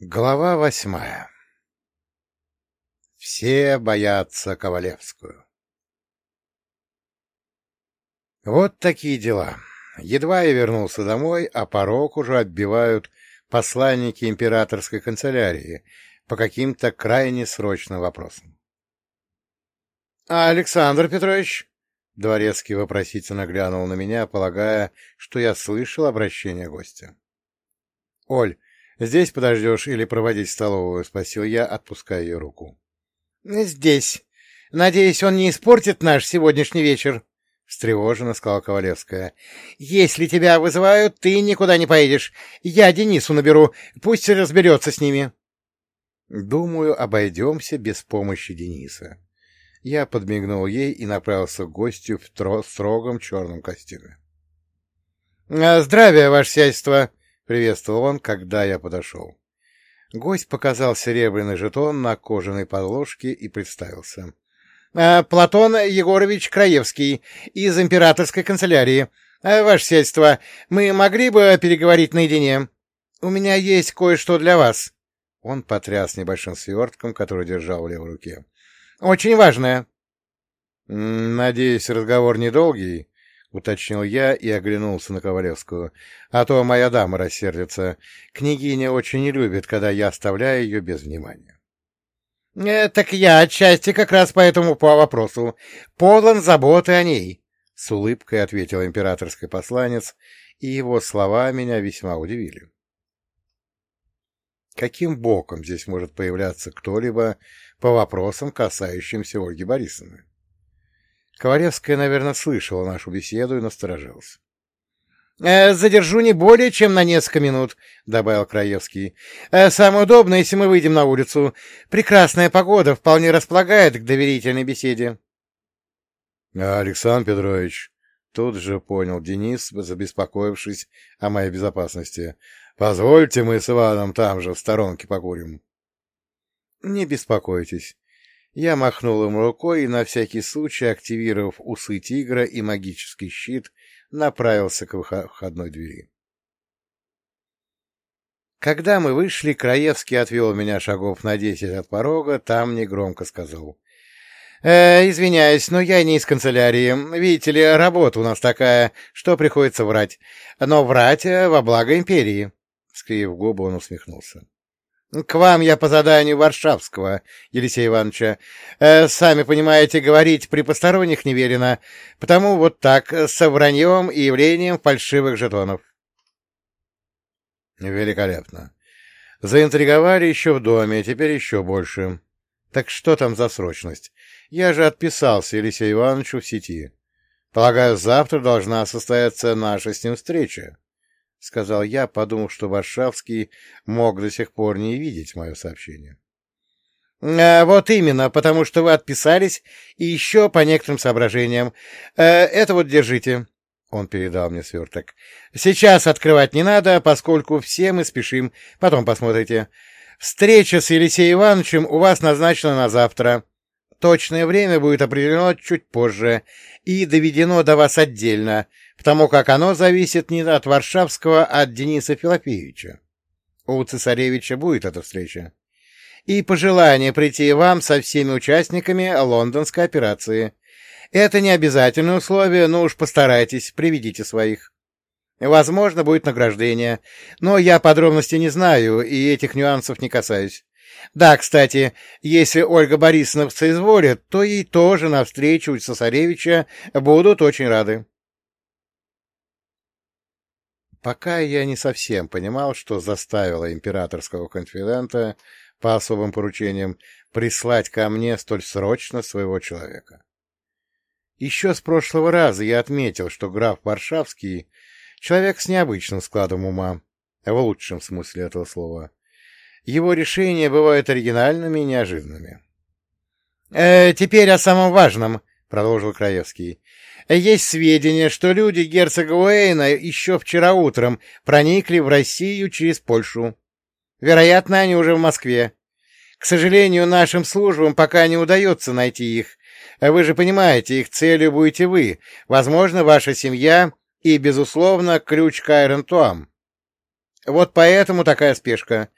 Глава восьмая Все боятся Ковалевскую. Вот такие дела. Едва я вернулся домой, а порог уже отбивают посланники императорской канцелярии по каким-то крайне срочным вопросам. — А Александр Петрович? — Дворецкий вопросительно глянул на меня, полагая, что я слышал обращение гостя. — Оль, «Здесь подождешь или проводить столовую?» — спросил я, отпуская ее руку. «Здесь. Надеюсь, он не испортит наш сегодняшний вечер?» — встревоженно сказала Ковалевская. «Если тебя вызывают, ты никуда не поедешь. Я Денису наберу, пусть разберется с ними». «Думаю, обойдемся без помощи Дениса». Я подмигнул ей и направился к гостю в строгом черном костюме. «Здравия, ваше сельство!» Приветствовал он, когда я подошел. Гость показал серебряный жетон на кожаной подложке и представился. «А, — Платон Егорович Краевский из императорской канцелярии. А, ваше сельство, мы могли бы переговорить наедине? У меня есть кое-что для вас. Он потряс небольшим свертком, который держал в левой руке. — Очень важное. — Надеюсь, разговор недолгий? — уточнил я и оглянулся на Ковалевскую. — А то моя дама рассердится. Княгиня очень не любит, когда я оставляю ее без внимания. «Э, — Так я отчасти как раз по этому по вопросу. Полон заботы о ней, — с улыбкой ответил императорский посланец, и его слова меня весьма удивили. Каким боком здесь может появляться кто-либо по вопросам, касающимся Ольги Борисовны? Ковалевская, наверное, слышала нашу беседу и насторожилась. «Э, — Задержу не более, чем на несколько минут, — добавил Краевский. «Э, — Самое удобное, если мы выйдем на улицу. Прекрасная погода вполне располагает к доверительной беседе. — Александр Петрович, — тут же понял Денис, забеспокоившись о моей безопасности, — позвольте мы с Иваном там же в сторонке покурим. — Не беспокойтесь. Я махнул ему рукой и, на всякий случай, активировав усы тигра и магический щит, направился к входной двери. Когда мы вышли, Краевский отвел меня шагов на десять от порога, там негромко сказал. «Э, — Извиняюсь, но я не из канцелярии. Видите ли, работа у нас такая, что приходится врать. Но врать э, во благо империи. Скривив губы, он усмехнулся. — К вам я по заданию Варшавского, Елисея Ивановича. Э, сами понимаете, говорить при посторонних не велено, потому вот так, с враньем и явлением фальшивых жетонов. — Великолепно. Заинтриговали еще в доме, теперь еще больше. Так что там за срочность? Я же отписался Елисею Ивановичу в сети. Полагаю, завтра должна состояться наша с ним встреча. — сказал я, подумав, что Варшавский мог до сих пор не видеть мое сообщение. «Э, — Вот именно, потому что вы отписались, и еще по некоторым соображениям. Э, это вот держите. Он передал мне сверток. — Сейчас открывать не надо, поскольку все мы спешим. Потом посмотрите. Встреча с Елисеем Ивановичем у вас назначена на завтра. Точное время будет определено чуть позже и доведено до вас отдельно, потому как оно зависит не от Варшавского, а от Дениса Филофеевича. У цесаревича будет эта встреча. И пожелание прийти вам со всеми участниками лондонской операции. Это не обязательное условие, но уж постарайтесь, приведите своих. Возможно, будет награждение, но я подробностей не знаю и этих нюансов не касаюсь. Да, кстати, если Ольга Борисовна соизволит, то ей тоже на встречу у цесаревича будут очень рады. Пока я не совсем понимал, что заставило императорского конфидента по особым поручениям прислать ко мне столь срочно своего человека. Еще с прошлого раза я отметил, что граф Варшавский — человек с необычным складом ума, в лучшем смысле этого слова. Его решения бывают оригинальными и неожиданными. «Э, — Теперь о самом важном, — продолжил Краевский. Есть сведения, что люди герцога Уэйна еще вчера утром проникли в Россию через Польшу. Вероятно, они уже в Москве. К сожалению, нашим службам пока не удается найти их. Вы же понимаете, их целью будете вы, возможно, ваша семья и, безусловно, ключ к Айрон Туам. Вот поэтому такая спешка.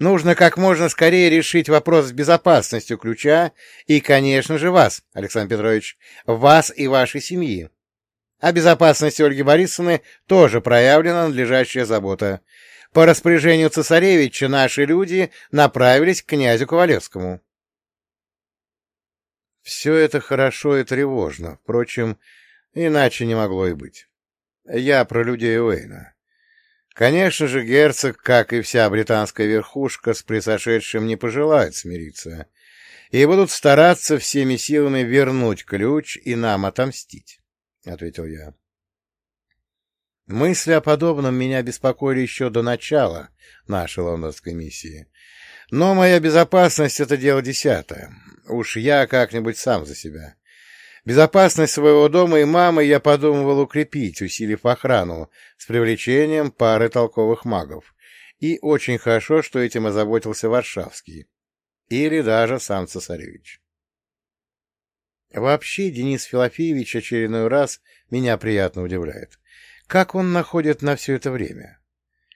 Нужно как можно скорее решить вопрос с безопасностью ключа и, конечно же, вас, Александр Петрович, вас и вашей семьи. О безопасности Ольги Борисовны тоже проявлена надлежащая забота. По распоряжению цесаревича наши люди направились к князю Ковалевскому. Все это хорошо и тревожно, впрочем, иначе не могло и быть. Я про людей Уэйна. Конечно же, герцог, как и вся британская верхушка, с присошедшим не пожелает смириться, и будут стараться всеми силами вернуть ключ и нам отомстить, — ответил я. Мысли о подобном меня беспокоили еще до начала нашей лондонской миссии. Но моя безопасность — это дело десятое. Уж я как-нибудь сам за себя. Безопасность своего дома и мамы я подумывал укрепить, усилив охрану с привлечением пары толковых магов. И очень хорошо, что этим озаботился Варшавский. Или даже сам цесаревич. Вообще, Денис Филофеевич очередной раз меня приятно удивляет. Как он находит на все это время?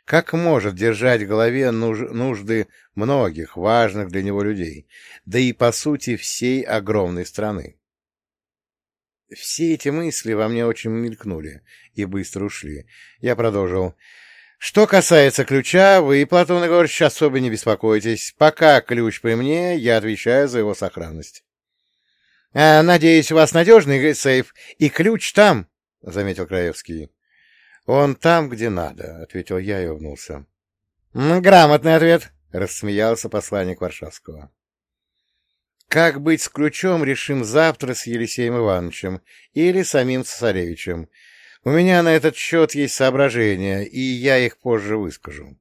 Как может держать в голове нуж нужды многих важных для него людей, да и, по сути, всей огромной страны? Все эти мысли во мне очень мелькнули и быстро ушли. Я продолжил. Что касается ключа, вы, Платон Егорович, особо не беспокойтесь. Пока ключ при мне, я отвечаю за его сохранность. А, — Надеюсь, у вас надежный сейф, и ключ там, — заметил Краевский. — Он там, где надо, — ответил я и улыбнулся. — Грамотный ответ, — рассмеялся посланник Варшавского. Как быть с ключом, решим завтра с Елисеем Ивановичем или самим цесаревичем. У меня на этот счет есть соображения, и я их позже выскажу.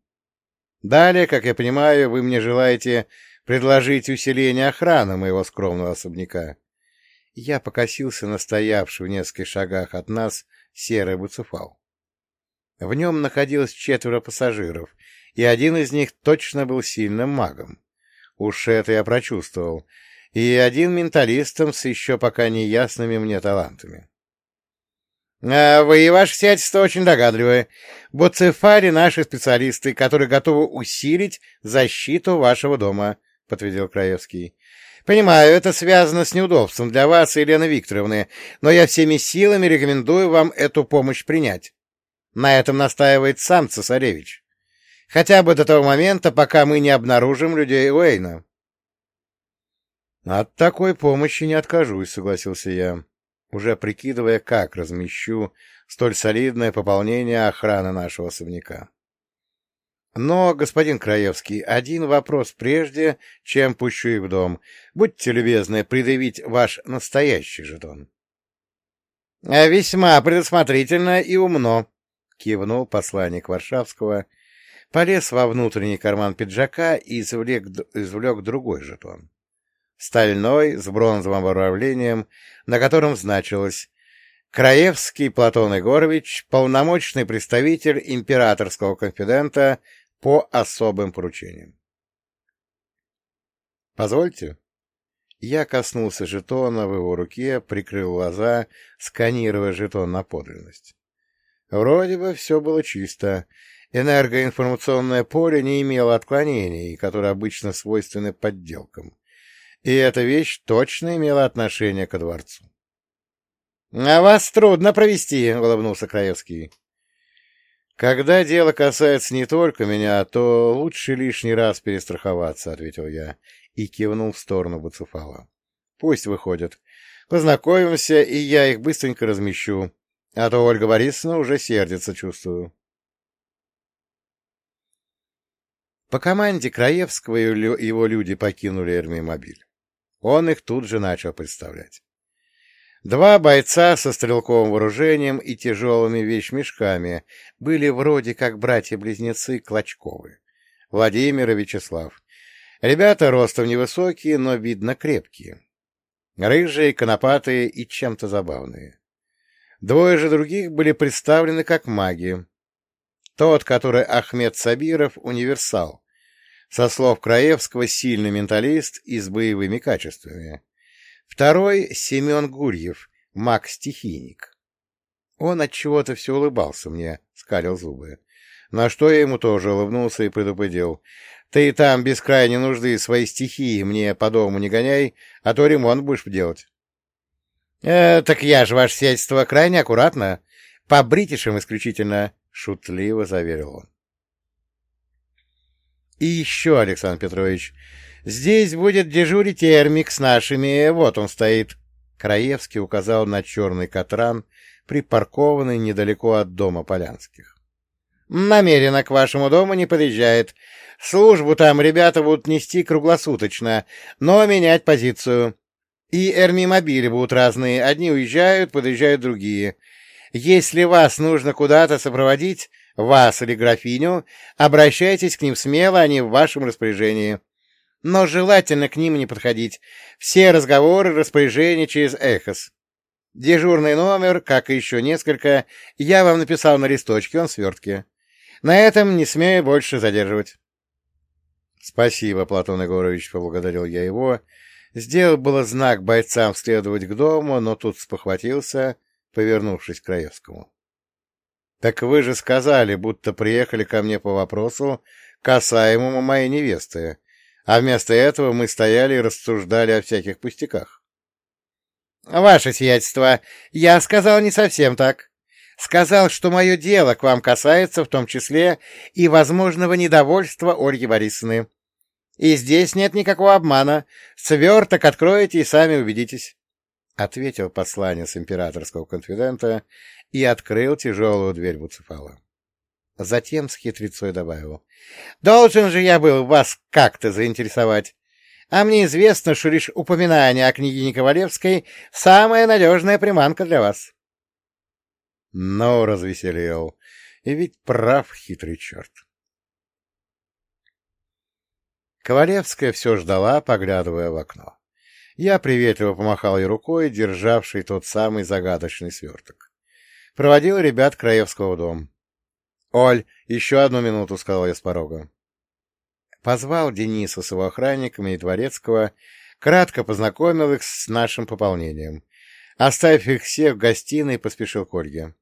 Далее, как я понимаю, вы мне желаете предложить усиление охраны моего скромного особняка. Я покосился на стоявший в нескольких шагах от нас серый буцефал. В нем находилось четверо пассажиров, и один из них точно был сильным магом. Уж это я прочувствовал, и один менталистом с еще пока не ясными мне талантами. А вы и ваше сиятельство очень догадливы. Буцефари — наши специалисты, которые готовы усилить защиту вашего дома, — подтвердил Краевский. Понимаю, это связано с неудобством для вас, Елены Викторовны, но я всеми силами рекомендую вам эту помощь принять. На этом настаивает сам цесаревич. Хотя бы до того момента, пока мы не обнаружим людей Уэйна. «От такой помощи не откажусь», — согласился я, уже прикидывая, как размещу столь солидное пополнение охраны нашего особняка. Но, господин Краевский, один вопрос прежде, чем пущу их в дом. Будьте любезны предъявить ваш настоящий жетон. — Весьма предусмотрительно и умно, — кивнул посланник Варшавского, полез во внутренний карман пиджака и извлек, извлек другой жетон стальной, с бронзовым управлением, на котором значилось «Краевский Платон Егорович, полномочный представитель императорского конфидента по особым поручениям». «Позвольте». Я коснулся жетона в его руке, прикрыл глаза, сканируя жетон на подлинность. Вроде бы все было чисто. Энергоинформационное поле не имело отклонений, которые обычно свойственны подделкам. И эта вещь точно имела отношение ко дворцу. — А вас трудно провести, — улыбнулся Краевский. — Когда дело касается не только меня, то лучше лишний раз перестраховаться, — ответил я и кивнул в сторону Буцефала. — Пусть выходят. Познакомимся, и я их быстренько размещу. А то Ольга Борисовна уже сердится, чувствую. По команде Краевского его люди покинули Эрмимобиль. Он их тут же начал представлять. Два бойца со стрелковым вооружением и тяжелыми вещмешками были вроде как братья-близнецы Клочковы. Владимир и Вячеслав. Ребята ростом невысокие, но, видно, крепкие. Рыжие, конопатые и чем-то забавные. Двое же других были представлены как маги. Тот, который Ахмед Сабиров, универсал, со слов Краевского, сильный менталист и с боевыми качествами. Второй — Семен Гурьев, маг-стихийник. Он от чего то все улыбался мне, скалил зубы. на что я ему тоже улыбнулся и предупредил. Ты там без крайней нужды свои стихии мне по дому не гоняй, а то ремонт будешь делать. «Э, — Так я же, ваше сельство, крайне аккуратно. По бритишам исключительно, — шутливо заверил он. — И еще, Александр Петрович, здесь будет дежурить термик с нашими, вот он стоит. Краевский указал на черный катран, припаркованный недалеко от дома Полянских. — Намеренно к вашему дому не подъезжает. Службу там ребята будут нести круглосуточно, но менять позицию. И эрмимобили будут разные. Одни уезжают, подъезжают другие. Если вас нужно куда-то сопроводить, вас или графиню, обращайтесь к ним смело, они в вашем распоряжении. Но желательно к ним не подходить. Все разговоры, распоряжения через эхос. Дежурный номер, как и еще несколько, я вам написал на листочке, он в свертке. На этом не смею больше задерживать. Спасибо, Платон Егорович, поблагодарил я его. Сделал было знак бойцам следовать к дому, но тут спохватился, повернувшись к Краевскому. — Так вы же сказали, будто приехали ко мне по вопросу, касаемому моей невесты, а вместо этого мы стояли и рассуждали о всяких пустяках. — Ваше сиятельство, я сказал не совсем так. Сказал, что мое дело к вам касается в том числе и возможного недовольства Ольги Борисовны. И здесь нет никакого обмана. Сверток откроете и сами убедитесь. — ответил посланец императорского конфидента и открыл тяжелую дверь Буцефала. Затем с хитрецой добавил. — Должен же я был вас как-то заинтересовать. А мне известно, что лишь упоминание о княгине Ковалевской — самая надежная приманка для вас. Но развеселил. И ведь прав хитрый черт. Ковалевская все ждала, поглядывая в окно. Я приветливо помахал ей рукой, державший тот самый загадочный сверток. Проводил ребят Краевского дом. — Оль, еще одну минуту, — сказал я с порога. Позвал Дениса с его охранниками и Дворецкого, кратко познакомил их с нашим пополнением. Оставив их всех в гостиной, поспешил к Ольге.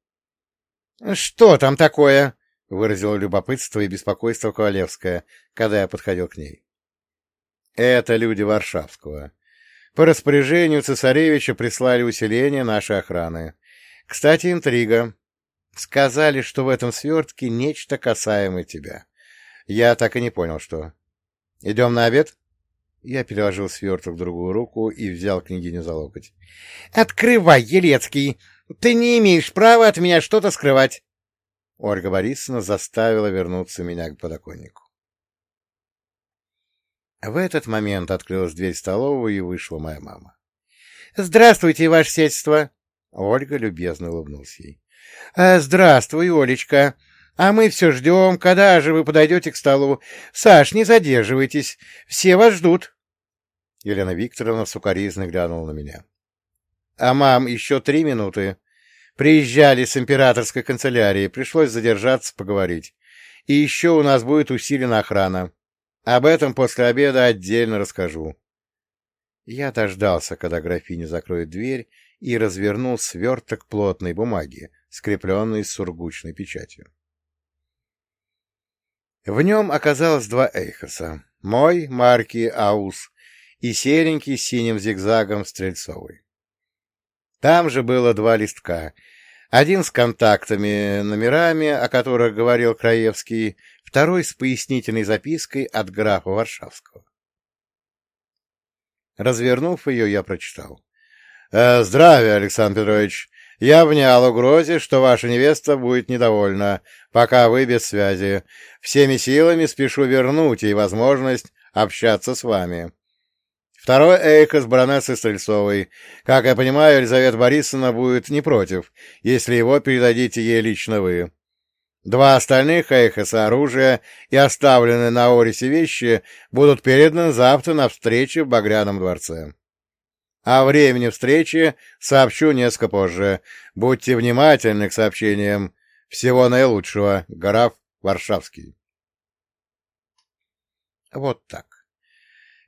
— Что там такое? — выразила любопытство и беспокойство Ковалевская, когда я подходил к ней. Это люди Варшавского. По распоряжению цесаревича прислали усиление нашей охраны. Кстати, интрига. Сказали, что в этом свертке нечто касаемое тебя. Я так и не понял, что. Идем на обед? Я переложил сверток в другую руку и взял княгиню за локоть. — Открывай, Елецкий! Ты не имеешь права от меня что-то скрывать! Ольга Борисовна заставила вернуться меня к подоконнику. В этот момент открылась дверь столовой, и вышла моя мама. — Здравствуйте, ваше сельство! Ольга любезно улыбнулась ей. «А, — Здравствуй, Олечка! А мы все ждем, когда же вы подойдете к столу. Саш, не задерживайтесь, все вас ждут. Елена Викторовна сукоризно глянула на меня. — А, мам, еще три минуты. Приезжали с императорской канцелярии, пришлось задержаться, поговорить. И еще у нас будет усилена охрана. Об этом после обеда отдельно расскажу. Я дождался, когда графиня закроет дверь, и развернул сверток плотной бумаги, скрепленной сургучной печатью. В нем оказалось два эйхоса. Мой, марки Аус, и серенький с синим зигзагом Стрельцовый. Там же было два листка. Один с контактами, номерами, о которых говорил Краевский, второй с пояснительной запиской от графа Варшавского. Развернув ее, я прочитал. «Э, «Здравия, Александр Петрович. Я внял угрозе, что ваша невеста будет недовольна, пока вы без связи. Всеми силами спешу вернуть ей возможность общаться с вами. Второй эйко с баронессой Стрельцовой. Как я понимаю, Елизавета Борисовна будет не против, если его передадите ей лично вы. Два остальных Эйхоса оружия и оставленные на Орисе вещи будут переданы завтра на встрече в Багряном дворце. О времени встречи сообщу несколько позже. Будьте внимательны к сообщениям. Всего наилучшего. Граф Варшавский. Вот так.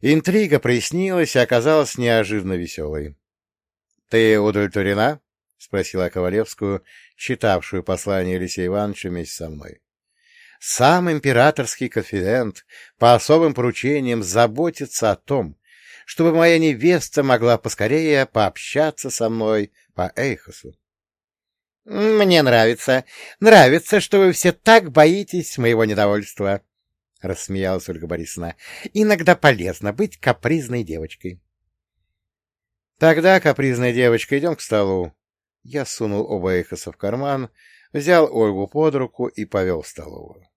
Интрига прояснилась и оказалась неожиданно веселой. — Ты удовлетворена? — спросила Ковалевскую, читавшую послание Алексея Ивановича вместе со мной. — Сам императорский конфидент по особым поручениям заботится о том, чтобы моя невеста могла поскорее пообщаться со мной по Эйхосу. — Мне нравится. Нравится, что вы все так боитесь моего недовольства, — рассмеялась Ольга Борисовна. — Иногда полезно быть капризной девочкой. — Тогда, капризная девочка, идем к столу. Я сунул оба Эйхоса в карман, взял Ольгу под руку и повел в столовую.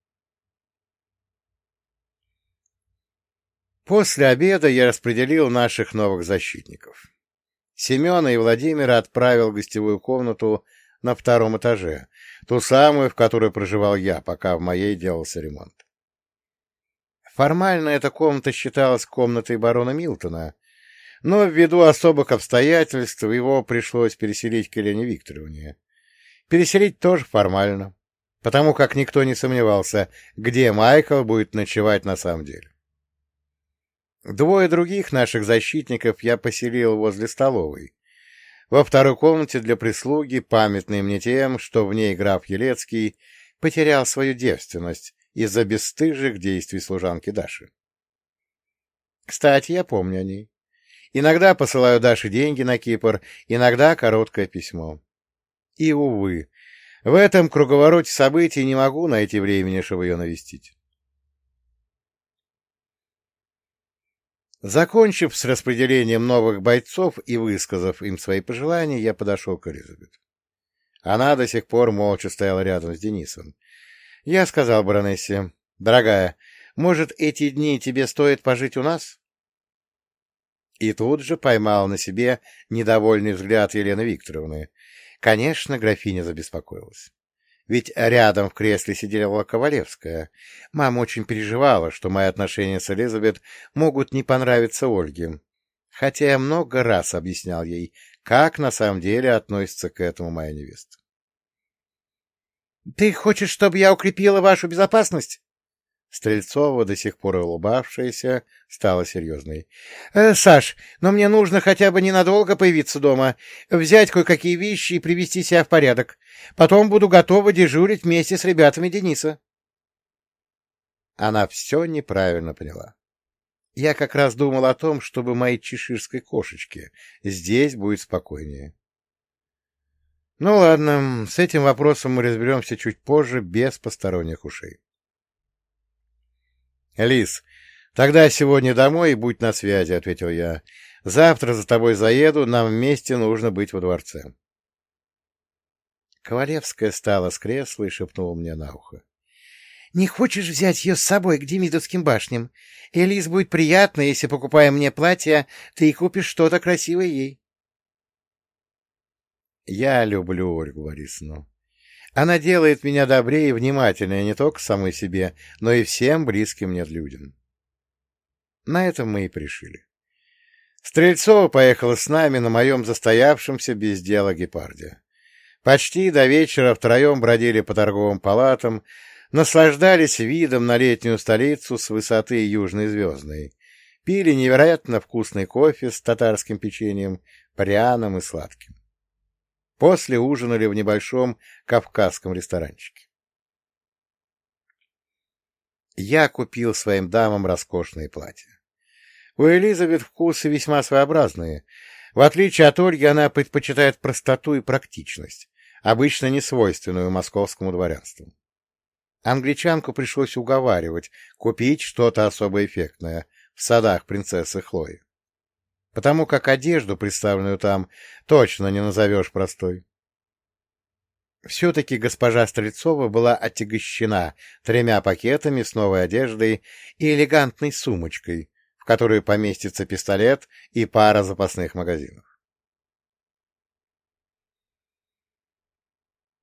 После обеда я распределил наших новых защитников. Семена и Владимира отправил в гостевую комнату на втором этаже, ту самую, в которой проживал я, пока в моей делался ремонт. Формально эта комната считалась комнатой барона Милтона, но ввиду особых обстоятельств его пришлось переселить к Елене Викторовне. Переселить тоже формально, потому как никто не сомневался, где Майкл будет ночевать на самом деле. Двое других наших защитников я поселил возле столовой. Во второй комнате для прислуги, памятной мне тем, что в ней граф Елецкий потерял свою девственность из-за бесстыжих действий служанки Даши. Кстати, я помню о ней. Иногда посылаю Даше деньги на Кипр, иногда короткое письмо. И, увы, в этом круговороте событий не могу найти времени, чтобы ее навестить. Закончив с распределением новых бойцов и высказав им свои пожелания, я подошел к Элизабет. Она до сих пор молча стояла рядом с Денисом. Я сказал баронессе, «Дорогая, может, эти дни тебе стоит пожить у нас?» И тут же поймал на себе недовольный взгляд Елены Викторовны. Конечно, графиня забеспокоилась. Ведь рядом в кресле сидела Ковалевская. Мама очень переживала, что мои отношения с Элизабет могут не понравиться Ольге. Хотя я много раз объяснял ей, как на самом деле относится к этому моя невеста. — Ты хочешь, чтобы я укрепила вашу безопасность? Стрельцова, до сих пор улыбавшаяся, стала серьезной. «Э, — Саш, но мне нужно хотя бы ненадолго появиться дома, взять кое-какие вещи и привести себя в порядок. Потом буду готова дежурить вместе с ребятами Дениса. Она все неправильно поняла. Я как раз думал о том, чтобы моей чеширской кошечке здесь будет спокойнее. Ну ладно, с этим вопросом мы разберемся чуть позже, без посторонних ушей. — Лис, тогда сегодня домой и будь на связи, — ответил я. — Завтра за тобой заеду, нам вместе нужно быть во дворце. Ковалевская встала с кресла и шепнула мне на ухо. — Не хочешь взять ее с собой к Демидовским башням? Элис будет приятно, если, покупая мне платье, ты и купишь что-то красивое ей. Я люблю Ольгу Борисовну. Она делает меня добрее и внимательнее не только самой себе, но и всем близким мне людям. На этом мы и пришили. Стрельцова поехала с нами на моем застоявшемся без дела гепарде. Почти до вечера втроем бродили по торговым палатам, наслаждались видом на летнюю столицу с высоты Южной Звездной, пили невероятно вкусный кофе с татарским печеньем, пряным и сладким. После ужинали в небольшом кавказском ресторанчике. Я купил своим дамам роскошные платья. У Элизабет вкусы весьма своеобразные. В отличие от Ольги, она предпочитает простоту и практичность, обычно не свойственную московскому дворянству. Англичанку пришлось уговаривать купить что-то особо эффектное в садах принцессы Хлои потому как одежду, представленную там, точно не назовешь простой. Все-таки госпожа Стрельцова была отягощена тремя пакетами с новой одеждой и элегантной сумочкой, в которую поместится пистолет и пара запасных магазинов.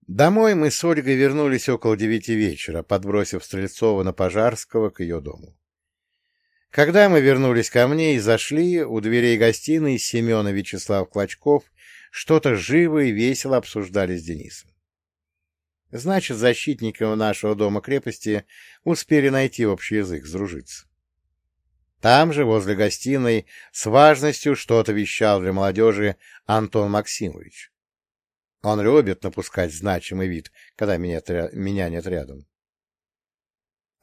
Домой мы с Ольгой вернулись около девяти вечера, подбросив Стрельцова на Пожарского к ее дому. Когда мы вернулись ко мне и зашли, у дверей гостиной Семен и Вячеслав Клочков что-то живо и весело обсуждали с Денисом. Значит, защитники нашего дома-крепости успели найти общий язык, сдружиться. Там же, возле гостиной, с важностью что-то вещал для молодежи Антон Максимович. Он любит напускать значимый вид, когда меня, меня нет рядом.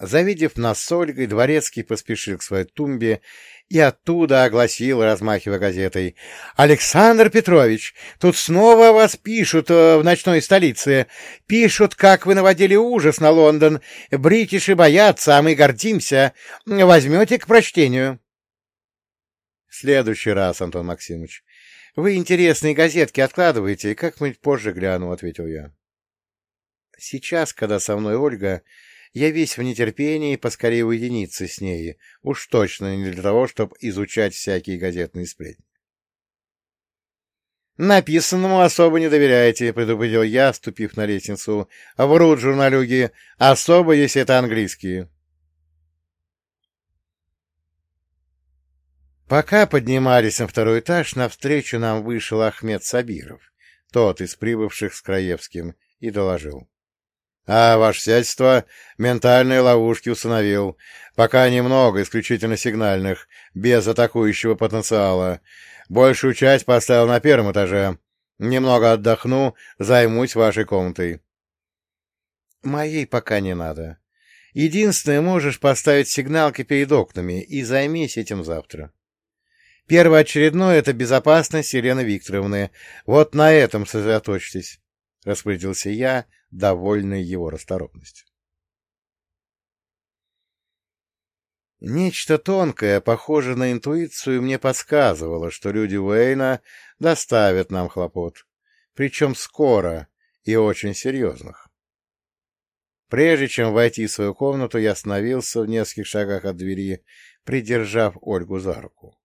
Завидев нас с Ольгой, Дворецкий поспешил к своей тумбе и оттуда огласил, размахивая газетой. — Александр Петрович, тут снова вас пишут э, в ночной столице. Пишут, как вы наводили ужас на Лондон. Бритиши боятся, а мы гордимся. Возьмете к прочтению. — В следующий раз, Антон Максимович. Вы интересные газетки откладываете, как-нибудь позже гляну, — ответил я. Сейчас, когда со мной Ольга, я весь в нетерпении поскорее уединиться с ней, уж точно не для того, чтобы изучать всякие газетные сплетни. «Написанному особо не доверяйте», — предупредил я, ступив на лестницу. «Врут журналюги, особо, если это английские». Пока поднимались на второй этаж, навстречу нам вышел Ахмед Сабиров, тот из прибывших с Краевским, и доложил. А, ваше сядьство, ментальные ловушки установил. Пока немного, исключительно сигнальных, без атакующего потенциала. Большую часть поставил на первом этаже. Немного отдохну, займусь вашей комнатой. Моей пока не надо. Единственное, можешь поставить сигналки перед окнами и займись этим завтра. Первоочередное — это безопасность Елены Викторовны. Вот на этом сосредоточьтесь, — распорядился я, — довольный его расторопностью. Нечто тонкое, похожее на интуицию, мне подсказывало, что люди Уэйна доставят нам хлопот, причем скоро и очень серьезных. Прежде чем войти в свою комнату, я остановился в нескольких шагах от двери, придержав Ольгу за руку.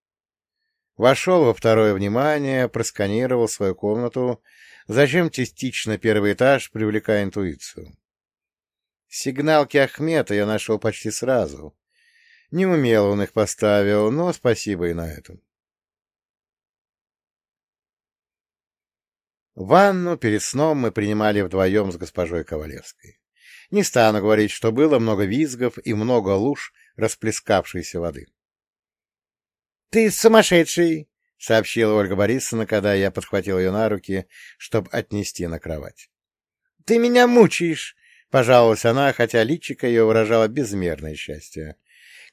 Вошел во второе внимание, просканировал свою комнату Зачем частично первый этаж, привлекая интуицию? Сигналки Ахмета я нашел почти сразу. Не умело он их поставил, но спасибо и на этом. Ванну перед сном мы принимали вдвоем с госпожой Ковалевской. Не стану говорить, что было много визгов и много луж расплескавшейся воды. — Ты сумасшедший! — сообщила Ольга Борисовна, когда я подхватил ее на руки, чтобы отнести на кровать. — Ты меня мучаешь! — пожаловалась она, хотя личико ее выражало безмерное счастье.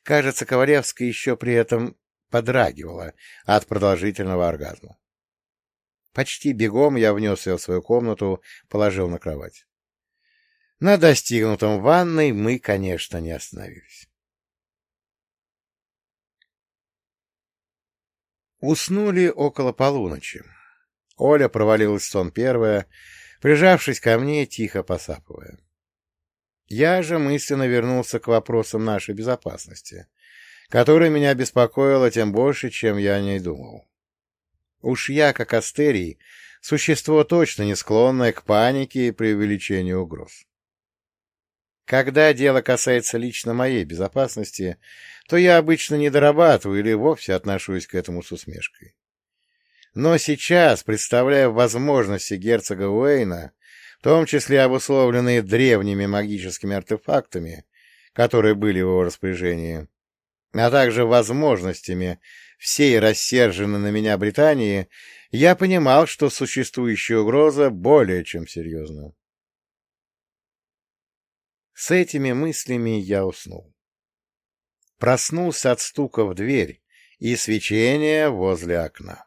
Кажется, Ковалевская еще при этом подрагивала от продолжительного оргазма. Почти бегом я внес ее в свою комнату, положил на кровать. На достигнутом ванной мы, конечно, не остановились. Уснули около полуночи. Оля провалилась в сон первая, прижавшись ко мне, тихо посапывая. Я же мысленно вернулся к вопросам нашей безопасности, которая меня беспокоила тем больше, чем я о ней думал. Уж я, как Астерий, существо точно не склонное к панике и преувеличению угроз. Когда дело касается лично моей безопасности, то я обычно не дорабатываю или вовсе отношусь к этому с усмешкой. Но сейчас, представляя возможности герцога Уэйна, в том числе обусловленные древними магическими артефактами, которые были в его распоряжении, а также возможностями всей рассерженной на меня Британии, я понимал, что существующая угроза более чем серьезна. С этими мыслями я уснул. Проснулся от стука в дверь и свечения возле окна.